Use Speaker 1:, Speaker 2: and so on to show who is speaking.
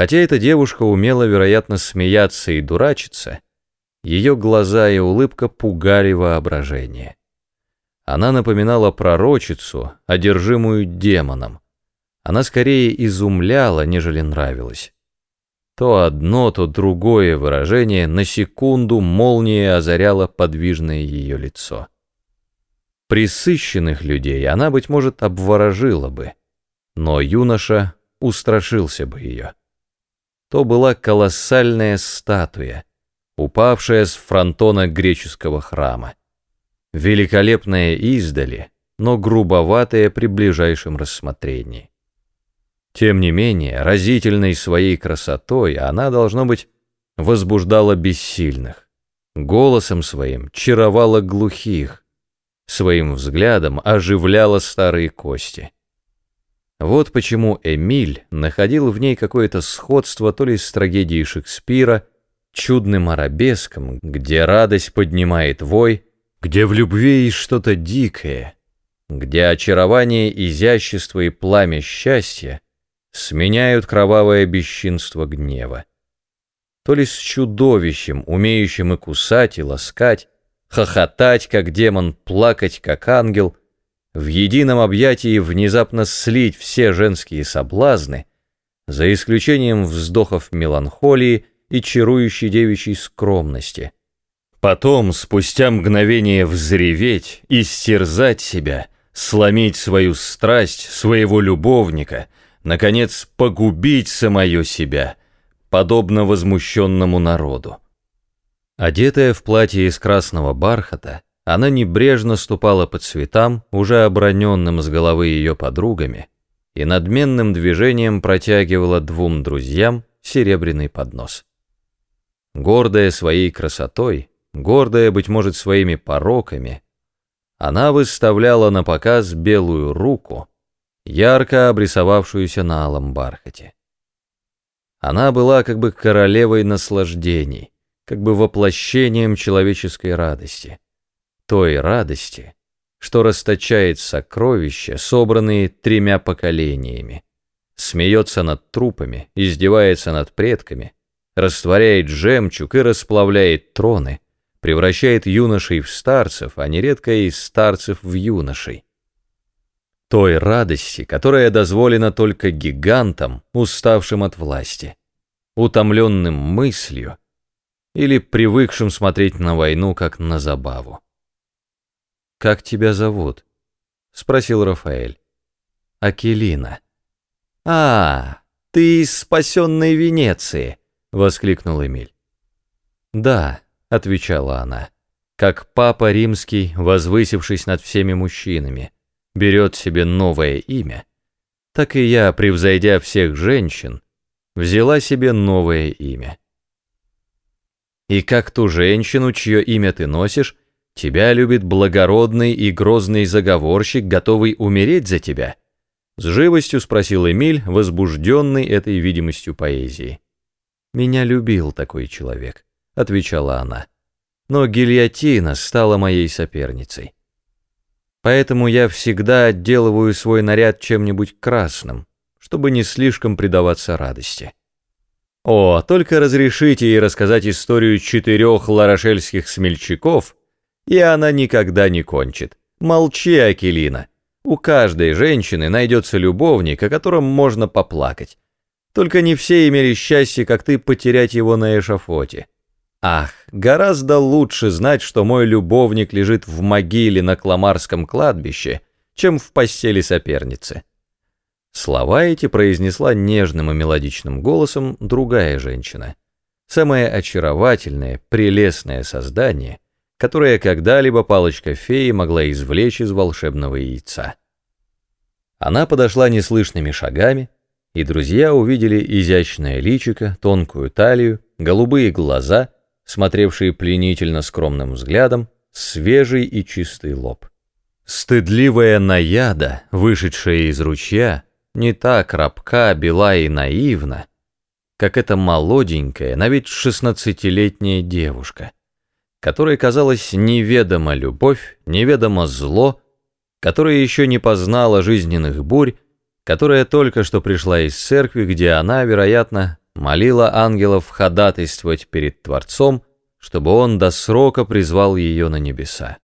Speaker 1: Хотя эта девушка умела, вероятно, смеяться и дурачиться, ее глаза и улыбка пугали воображение. Она напоминала пророчицу, одержимую демоном. Она скорее изумляла, нежели нравилась. То одно, то другое выражение на секунду молнией озаряло подвижное ее лицо. Присыщенных людей она, быть может, обворожила бы, но юноша устрашился бы ее. То была колоссальная статуя, упавшая с фронтона греческого храма. Великолепная издали, но грубоватая при ближайшем рассмотрении. Тем не менее, разительной своей красотой она, должно быть, возбуждала бессильных, голосом своим чаровала глухих, своим взглядом оживляла старые кости. Вот почему Эмиль находил в ней какое-то сходство то ли с трагедией Шекспира, чудным арабеском, где радость поднимает вой, где в любви есть что-то дикое, где очарование, изящество и пламя счастья сменяют кровавое бесчинство гнева. То ли с чудовищем, умеющим и кусать, и ласкать, хохотать, как демон, плакать, как ангел, в едином объятии внезапно слить все женские соблазны, за исключением вздохов меланхолии и чарующей девичьей скромности. Потом, спустя мгновение взреветь, истерзать себя, сломить свою страсть, своего любовника, наконец погубить самое себя, подобно возмущенному народу. Одетая в платье из красного бархата, она небрежно ступала по цветам, уже оброненным с головы ее подругами, и надменным движением протягивала двум друзьям серебряный поднос. Гордая своей красотой, гордая, быть может, своими пороками, она выставляла на показ белую руку, ярко обрисовавшуюся на алом бархате. Она была как бы королевой наслаждений, как бы воплощением человеческой радости той радости, что расточает сокровища, собранные тремя поколениями, смеется над трупами, издевается над предками, растворяет жемчуг и расплавляет троны, превращает юношей в старцев, а нередко и старцев в юношей. Той радости, которая дозволена только гигантам, уставшим от власти, утомленным мыслью или привыкшим смотреть на войну как на забаву. «Как тебя зовут?» — спросил Рафаэль. «Акелина». «А, ты из спасенной Венеции!» — воскликнул Эмиль. «Да», — отвечала она, — «как папа римский, возвысившись над всеми мужчинами, берет себе новое имя, так и я, превзойдя всех женщин, взяла себе новое имя. И как ту женщину, чье имя ты носишь, Тебя любит благородный и грозный заговорщик, готовый умереть за тебя?» С живостью спросил Эмиль, возбужденный этой видимостью поэзии. «Меня любил такой человек», — отвечала она. «Но гильотина стала моей соперницей. Поэтому я всегда отделываю свой наряд чем-нибудь красным, чтобы не слишком предаваться радости». «О, только разрешите ей рассказать историю четырех ларошельских смельчаков», и она никогда не кончит. Молчи, Акелина. У каждой женщины найдется любовник, о котором можно поплакать. Только не все имели счастье, как ты, потерять его на эшафоте. Ах, гораздо лучше знать, что мой любовник лежит в могиле на Кламарском кладбище, чем в постели соперницы. Слова эти произнесла нежным и мелодичным голосом другая женщина. Самое очаровательное, прелестное создание — которое когда-либо палочка феи могла извлечь из волшебного яйца. Она подошла неслышными шагами, и друзья увидели изящное личико, тонкую талию, голубые глаза, смотревшие пленительно скромным взглядом, свежий и чистый лоб. Стыдливая наяда, вышедшая из ручья, не так рабка, бела и наивна, как эта молоденькая, на вид шестнадцатилетняя девушка — которой казалось неведома любовь, неведомо зло, которая еще не познала жизненных бурь, которая только что пришла из церкви, где она, вероятно, молила ангелов ходатайствовать перед Творцом, чтобы он до срока призвал ее на небеса.